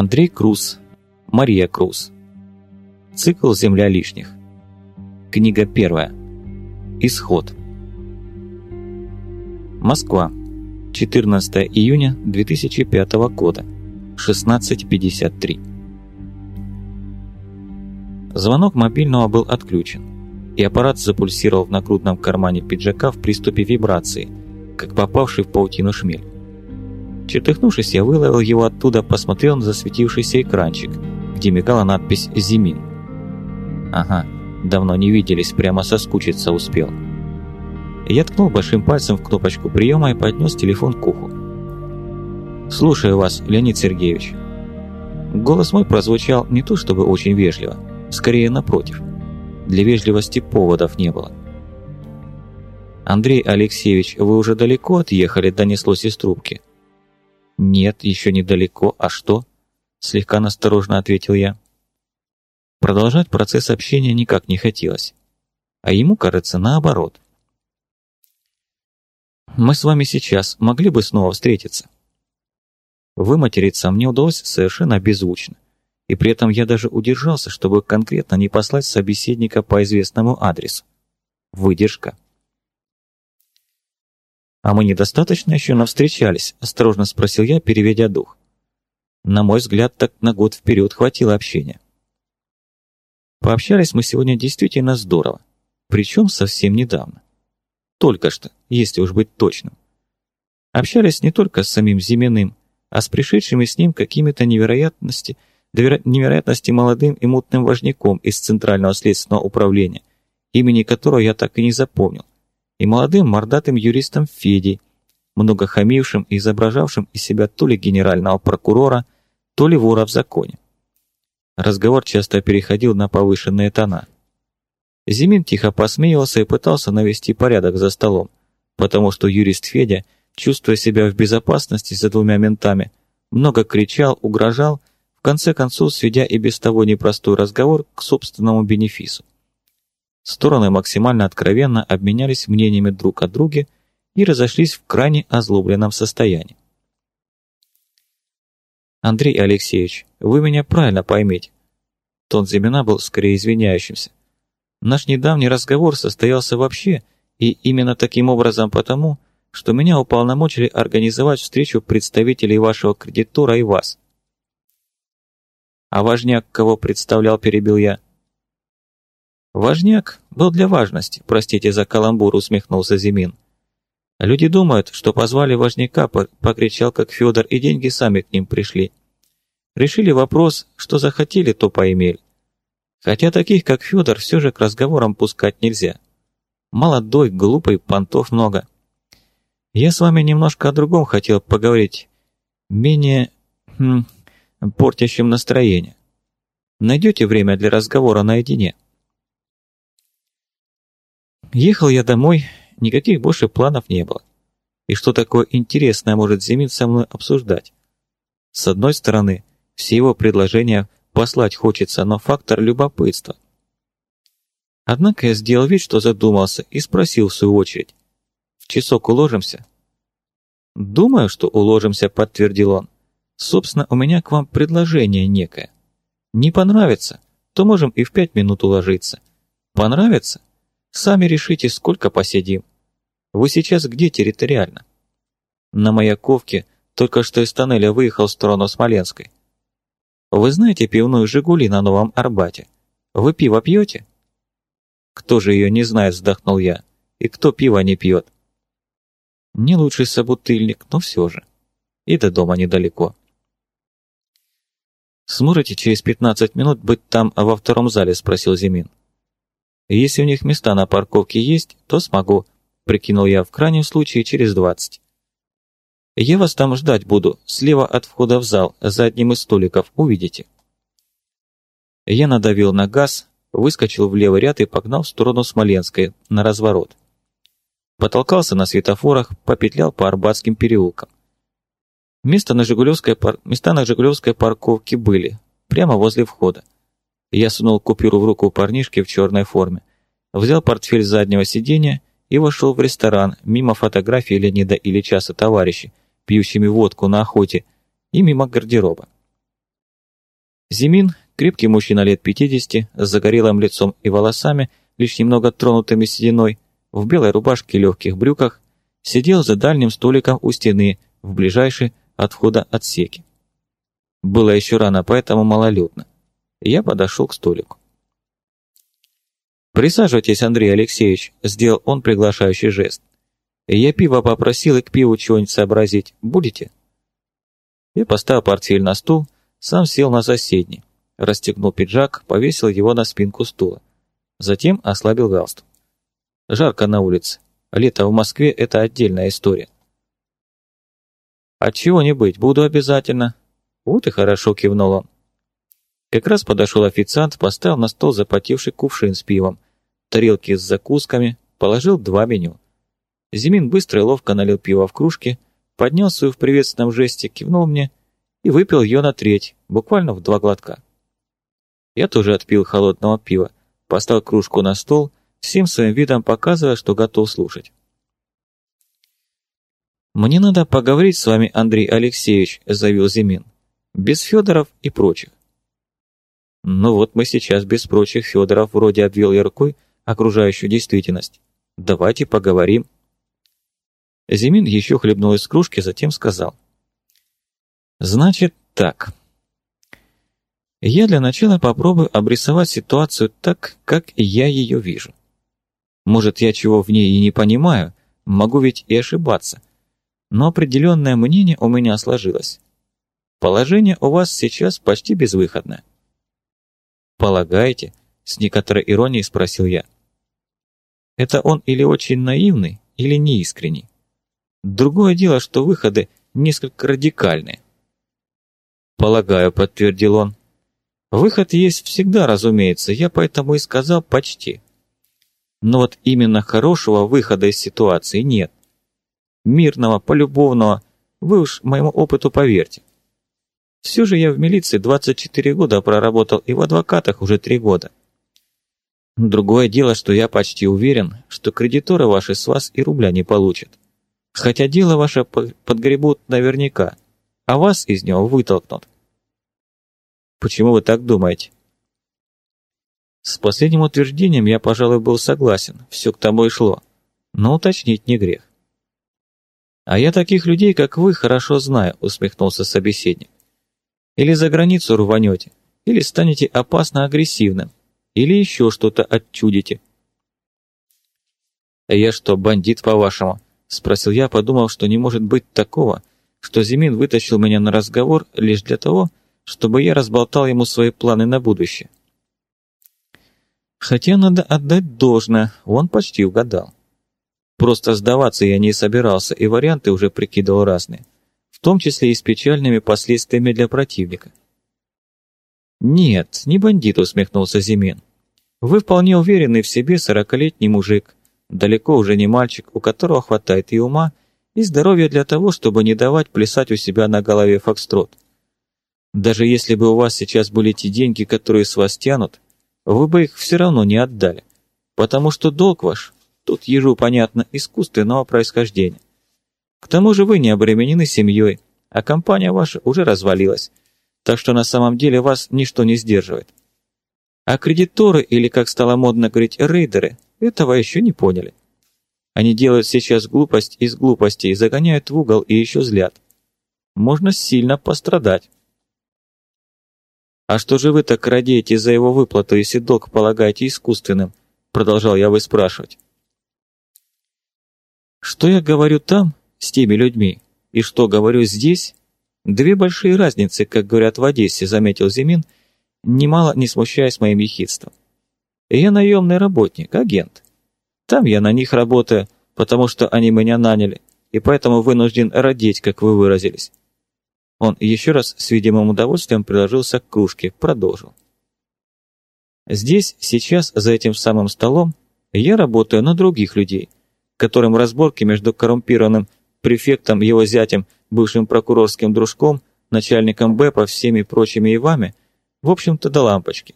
Андрей Круз, Мария Круз. Цикл «Земля лишних». Книга первая. Исход. Москва. 14 июня 2005 года. 16.53. Звонок мобильного был отключен, и аппарат запульсировал в нагрудном кармане пиджака в приступе вибрации, как попавший в паутину шмель. Чертыхнувшись, я выловил его оттуда, посмотрел на засветившийся экранчик, где мигала надпись «Зимин». Ага, давно не виделись, прямо соскучиться успел. Я ткнул большим пальцем в кнопочку приема и поднес телефон к уху. «Слушаю вас, Леонид Сергеевич». Голос мой прозвучал не то чтобы очень вежливо, скорее напротив. Для вежливости поводов не было. «Андрей Алексеевич, вы уже далеко отъехали?» – донеслось из трубки. «Нет, еще недалеко. А что?» – слегка насторожно ответил я. Продолжать процесс общения никак не хотелось. А ему, кажется, наоборот. «Мы с вами сейчас могли бы снова встретиться?» Выматериться мне удалось совершенно беззвучно. И при этом я даже удержался, чтобы конкретно не послать собеседника по известному адресу. Выдержка. «А мы недостаточно еще навстречались?» – осторожно спросил я, переведя дух. На мой взгляд, так на год вперед хватило общения. Пообщались мы сегодня действительно здорово, причем совсем недавно. Только что, если уж быть точным. Общались не только с самим Зименным, а с пришедшими с ним какими-то невероятности, невероятности молодым и мутным важняком из Центрального следственного управления, имени которого я так и не запомнил, и молодым мордатым юристом Федей, много хамившим и изображавшим из себя то ли генерального прокурора, то ли вора в законе. Разговор часто переходил на повышенные тона. Зимин тихо посмеивался и пытался навести порядок за столом, потому что юрист Федя, чувствуя себя в безопасности за двумя ментами, много кричал, угрожал, в конце концов сведя и без того непростой разговор к собственному бенефису. Стороны максимально откровенно обменялись мнениями друг о друге и разошлись в крайне озлобленном состоянии. «Андрей Алексеевич, вы меня правильно поймите». Тон Зимина был скорее извиняющимся. «Наш недавний разговор состоялся вообще, и именно таким образом потому, что меня уполномочили организовать встречу представителей вашего кредитора и вас». «А важняк кого представлял?» – перебил я. «Важняк был для важности, простите за каламбур», — усмехнулся Зимин. «Люди думают, что позвали важняка, покричал как Федор, и деньги сами к ним пришли. Решили вопрос, что захотели, то поимели. Хотя таких, как Федор, все же к разговорам пускать нельзя. Молодой, глупый, понтов много. Я с вами немножко о другом хотел поговорить, менее... Хм, портящим настроение. Найдете время для разговора наедине?» Ехал я домой, никаких больше планов не было. И что такое интересное может Зимин со мной обсуждать? С одной стороны, все его предложения послать хочется, но фактор любопытства. Однако я сделал вид, что задумался, и спросил в свою очередь. «В часок уложимся?» «Думаю, что уложимся», — подтвердил он. «Собственно, у меня к вам предложение некое. Не понравится, то можем и в пять минут уложиться. Понравится? Сами решите, сколько посидим. Вы сейчас где территориально? На Маяковке только что из тоннеля выехал в сторону Смоленской. Вы знаете пивную «Жигули» на Новом Арбате? Вы пиво пьете? Кто же ее не знает, вздохнул я. И кто пиво не пьет? Не лучший собутыльник, но все же. И до дома недалеко. «Сможете через пятнадцать минут быть там во втором зале?» – спросил Зимин. Если у них места на парковке есть, то смогу, прикинул я в крайнем случае через двадцать. Я вас там ждать буду, слева от входа в зал, за одним из столиков, увидите. Я надавил на газ, выскочил в левый ряд и погнал в сторону Смоленской, на разворот. Потолкался на светофорах, попетлял по Арбатским переулкам. Места на Жигулевской, пар... Места на Жигулевской парковке были, прямо возле входа. Я сунул купюру в руку парнишки в черной форме, взял портфель с заднего сиденья и вошел в ресторан, мимо фотографий Леонида Ильича со товарищей, пьющими водку на охоте, и мимо гардероба. Зимин, крепкий мужчина лет 50, с загорелым лицом и волосами, лишь немного тронутыми сединой, в белой рубашке и легких брюках, сидел за дальним столиком у стены, в ближайшей от входа отсеке. Было еще рано, поэтому малолюдно. Я подошел к столику. «Присаживайтесь, Андрей Алексеевич», — сделал он приглашающий жест. «Я пиво попросил и к пиву чего-нибудь сообразить. Будете?» Я поставил портфель на стул, сам сел на соседний, расстегнул пиджак, повесил его на спинку стула. Затем ослабил галстук. Жарко на улице. Лето в Москве – это отдельная история. «Отчего не быть, буду обязательно». «Вот и хорошо», – кивнул он. Как раз подошел официант, поставил на стол запотевший кувшин с пивом, тарелки с закусками, положил два меню. Зимин быстро и ловко налил пиво в кружки, поднял свою в приветственном жесте, кивнул мне и выпил ее на треть, буквально в два глотка. Я тоже отпил холодного пива, поставил кружку на стол, всем своим видом показывая, что готов слушать. «Мне надо поговорить с вами, Андрей Алексеевич», – заявил Зимин. «Без Федоров и прочих». «Ну вот мы сейчас без прочих Федоров вроде обвел я рукой окружающую действительность. Давайте поговорим». Зимин еще хлебнул из кружки, затем сказал. «Значит так. Я для начала попробую обрисовать ситуацию так, как я ее вижу. Может, я чего в ней и не понимаю, могу ведь и ошибаться. Но определенное мнение у меня сложилось. Положение у вас сейчас почти безвыходное. «Полагаете?» — с некоторой иронией спросил я. «Это он или очень наивный, или неискренний. Другое дело, что выходы несколько радикальные». «Полагаю», — подтвердил он. «Выход есть всегда, разумеется, я поэтому и сказал «почти». Но вот именно хорошего выхода из ситуации нет. Мирного, полюбовного, вы уж моему опыту поверьте. Все же я в милиции 24 года проработал и в адвокатах уже 3 года. Другое дело, что я почти уверен, что кредиторы ваши с вас и рубля не получат. Хотя дело ваше подгребут наверняка, а вас из него вытолкнут. Почему вы так думаете? С последним утверждением я, пожалуй, был согласен, все к тому и шло. Но уточнить не грех. «А я таких людей, как вы, хорошо знаю», — усмехнулся собеседник. «Или за границу рванете, или станете опасно агрессивным, или еще что-то отчудите». «А я что, бандит, по-вашему?» — спросил я, подумав, что не может быть такого, что Зимин вытащил меня на разговор лишь для того, чтобы я разболтал ему свои планы на будущее. Хотя надо отдать должное, он почти угадал. Просто сдаваться я не собирался, и варианты уже прикидывал разные, в том числе и с печальными последствиями для противника. «Нет, не бандит», — усмехнулся Зимин. «Вы вполне уверенный в себе сорокалетний мужик, далеко уже не мальчик, у которого хватает и ума, и здоровья для того, чтобы не давать плясать у себя на голове фокстрот. Даже если бы у вас сейчас были те деньги, которые с вас тянут, вы бы их все равно не отдали, потому что долг ваш, тут ежу понятно, искусственного происхождения. К тому же вы не обременены семьей, а компания ваша уже развалилась, так что на самом деле вас ничто не сдерживает. А кредиторы, или, как стало модно говорить, рейдеры, этого еще не поняли. Они делают сейчас глупость из глупостей, загоняют в угол и еще злят. Можно сильно пострадать. «А что же вы так радеете за его выплату, если долг полагаете искусственным?» Продолжал я выспрашивать. Что я говорю там, с теми людьми, и что говорю здесь? Две большие разницы, как говорят в Одессе, заметил Зимин, немало не смущаясь моим ехидством. Я наемный работник, агент. Там я на них работаю, потому что они меня наняли, и поэтому вынужден родить, как вы выразились. Он еще раз с видимым удовольствием приложился к кружке, продолжил. Здесь, сейчас, за этим самым столом, я работаю на других людей, которым разборки между коррумпированным префектом, его зятем, бывшим прокурорским дружком, начальником БЭПа, всеми прочими и вами, в общем-то до лампочки.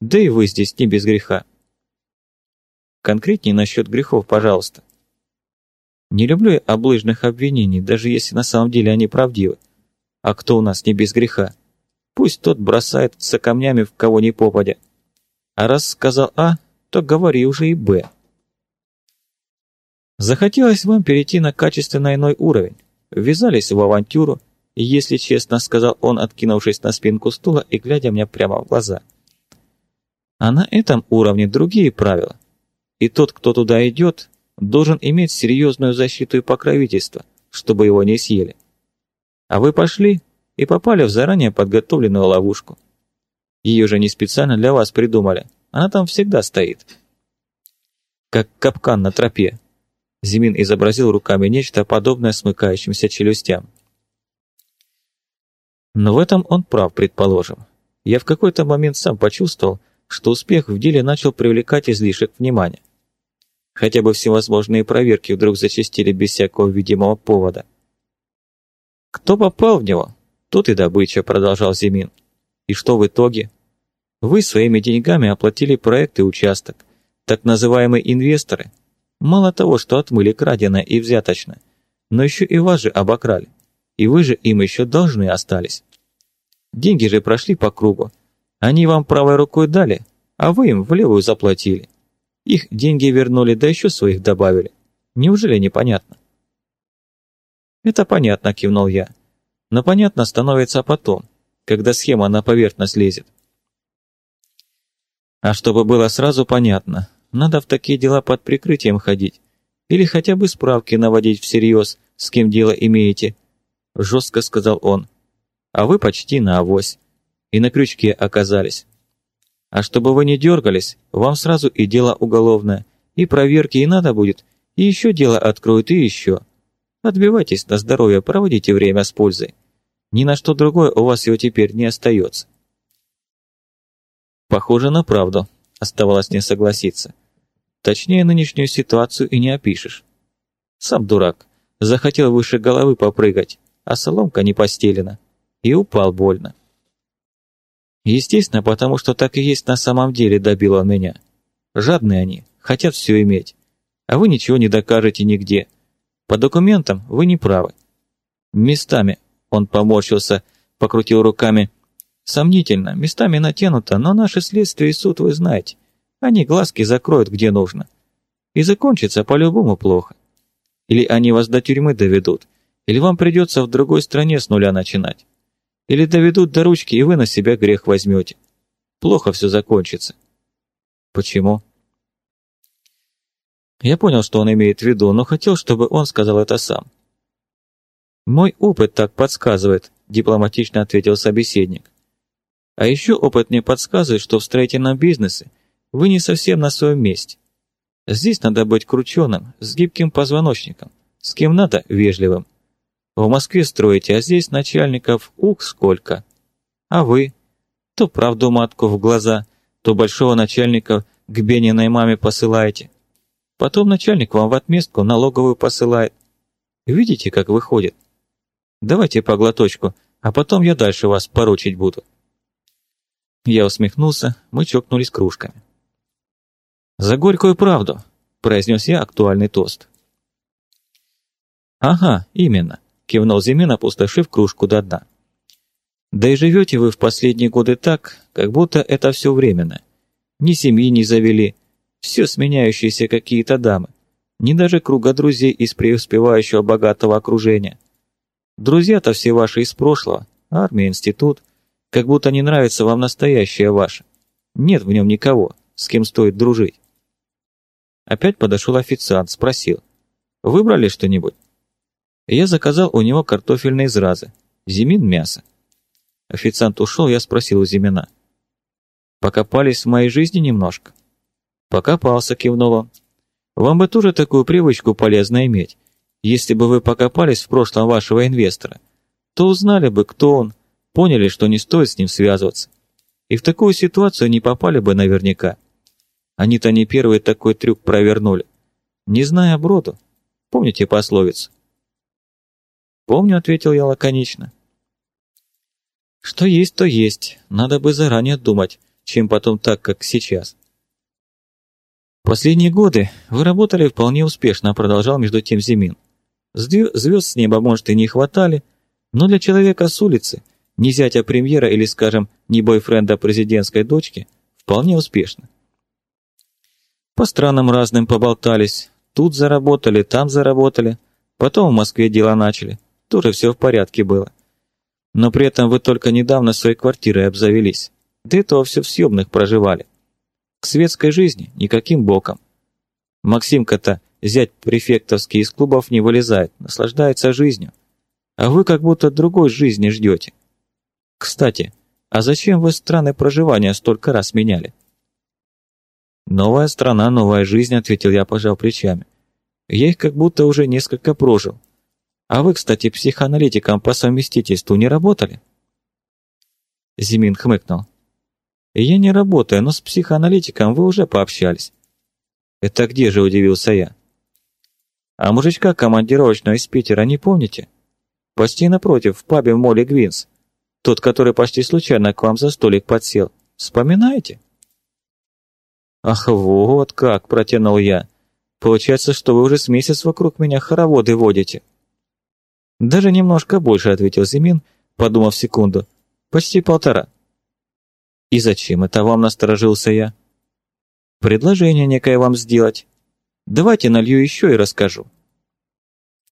Да и вы здесь не без греха. Конкретнее насчет грехов, пожалуйста. Не люблю я облыжных обвинений, даже если на самом деле они правдивы. А кто у нас не без греха? Пусть тот бросается камнями в кого ни попадя. А раз сказал А, то говори уже и Б. Захотелось вам перейти на качественно иной уровень. Ввязались в авантюру, и, если честно, сказал он, откинувшись на спинку стула и глядя мне прямо в глаза. А на этом уровне другие правила. И тот, кто туда идет, должен иметь серьезную защиту и покровительство, чтобы его не съели. А вы пошли и попали в заранее подготовленную ловушку. Ее же не специально для вас придумали, она там всегда стоит. Как капкан на тропе. Зимин изобразил руками нечто подобное смыкающимся челюстям. Но в этом он прав, предположим. Я в какой-то момент сам почувствовал, что успех в деле начал привлекать излишек внимания. Хотя бы всевозможные проверки вдруг зачастили без всякого видимого повода. Кто попал в него, тот и добыча, продолжал Зимин. И что в итоге? Вы своими деньгами оплатили проект и участок. Так называемые инвесторы мало того, что отмыли краденое и взяточное, но еще и вас же обокрали. И вы же им еще должны остались. Деньги же прошли по кругу. Они вам правой рукой дали, а вы им в левую заплатили. Их деньги вернули, да еще своих добавили. Неужели непонятно? Это понятно, кивнул я. Но понятно становится потом, когда схема на поверхность лезет. А чтобы было сразу понятно, надо в такие дела под прикрытием ходить. Или хотя бы справки наводить всерьез, с кем дело имеете. Жестко сказал он. А вы почти на авось. И на крючке оказались. А чтобы вы не дергались, вам сразу и дело уголовное, и проверки и надо будет, и еще дело откроют, и еще. Отбивайтесь на здоровье, проводите время с пользой. Ни на что другое у вас его теперь не остается. Похоже на правду, оставалось не согласиться. Точнее, нынешнюю ситуацию и не опишешь. Сам дурак, захотел выше головы попрыгать, а соломка не постелена, и упал больно. Естественно, потому что так и есть на самом деле, добил он меня. Жадные они, хотят все иметь. А вы ничего не докажете нигде. По документам вы не правы. Местами, он поморщился, покрутил руками. Сомнительно, местами натянуто, но наше следствие и суд вы знаете. Они глазки закроют где нужно. И закончится по-любому плохо. Или они вас до тюрьмы доведут, или вам придется в другой стране с нуля начинать. Или доведут до ручки, и вы на себя грех возьмете. Плохо все закончится. Почему? Я понял, что он имеет в виду, но хотел, чтобы он сказал это сам. «Мой опыт так подсказывает», – дипломатично ответил собеседник. «А еще опыт мне подсказывает, что в строительном бизнесе вы не совсем на своем месте. Здесь надо быть крученым, с гибким позвоночником, с кем надо – вежливым. В Москве строите, а здесь начальников ух сколько. А вы? То правду матку в глаза, то большого начальника к Бениной маме посылаете. Потом начальник вам в отместку налоговую посылает. Видите, как выходит? Давайте по глоточку, а потом я дальше вас поручить буду. Я усмехнулся, мы чокнулись кружками. «За горькую правду», – произнес я актуальный тост. «Ага, именно кивнул Зимин, опустошив кружку до дна. Да и живете вы в последние годы так, как будто это все временно. Ни семьи не завели, все сменяющиеся какие-то дамы, ни даже круга друзей из преуспевающего богатого окружения. Друзья-то все ваши из прошлого, армия, институт, как будто не нравится вам настоящее ваше. Нет в нем никого, с кем стоит дружить. Опять подошел официант, спросил. «Выбрали что-нибудь?» Я заказал у него картофельные зразы, Зимин мясо. Официант ушел, я спросил у Зимина. «Покопались в моей жизни немножко?» «Покопался», кивнул он. «Вам бы тоже такую привычку полезно иметь. Если бы вы покопались в прошлом вашего инвестора, то узнали бы, кто он, поняли, что не стоит с ним связываться. И в такую ситуацию не попали бы наверняка. Они-то не первый такой трюк провернули. Не зная броду. Помните пословицу? «Помню», — ответил я лаконично. «Что есть, то есть. Надо бы заранее думать, чем потом так, как сейчас». «Последние годы вы работали вполне успешно», — продолжал между тем Зимин. «Звезд с неба, может, и не хватали, но для человека с улицы ни зятя премьера или, скажем, ни бойфренда президентской дочки, вполне успешно. По странам разным поболтались, тут заработали, там заработали, потом в Москве дела начали, тоже все в порядке было. Но при этом вы только недавно своей квартирой обзавелись, до этого все в съемных проживали. К светской жизни никаким боком. Максимка-то, зять префектовский, из клубов не вылезает, наслаждается жизнью. А вы как будто другой жизни ждете. Кстати, а зачем вы страны проживания столько раз меняли? «Новая страна, новая жизнь», — ответил я, пожав плечами. «Я их как будто уже несколько прожил. А вы, кстати, психоаналитиком по совместительству не работали?» Зимин хмыкнул. «Я не работаю, но с психоаналитиком вы уже пообщались». «Это где же?» – удивился я. «А мужичка командировочного из Питера не помните? Почти напротив, в пабе моле Гвинс. Тот, который почти случайно к вам за столик подсел. Вспоминаете?» «Ах, вот как!» – протянул я. «Получается, что вы уже с месяц вокруг меня хороводы водите». «Даже немножко больше», – ответил Зимин, подумав секунду. «Почти полтора». «И зачем это вам?» – насторожился я. «Предложение некое вам сделать. Давайте налью еще и расскажу».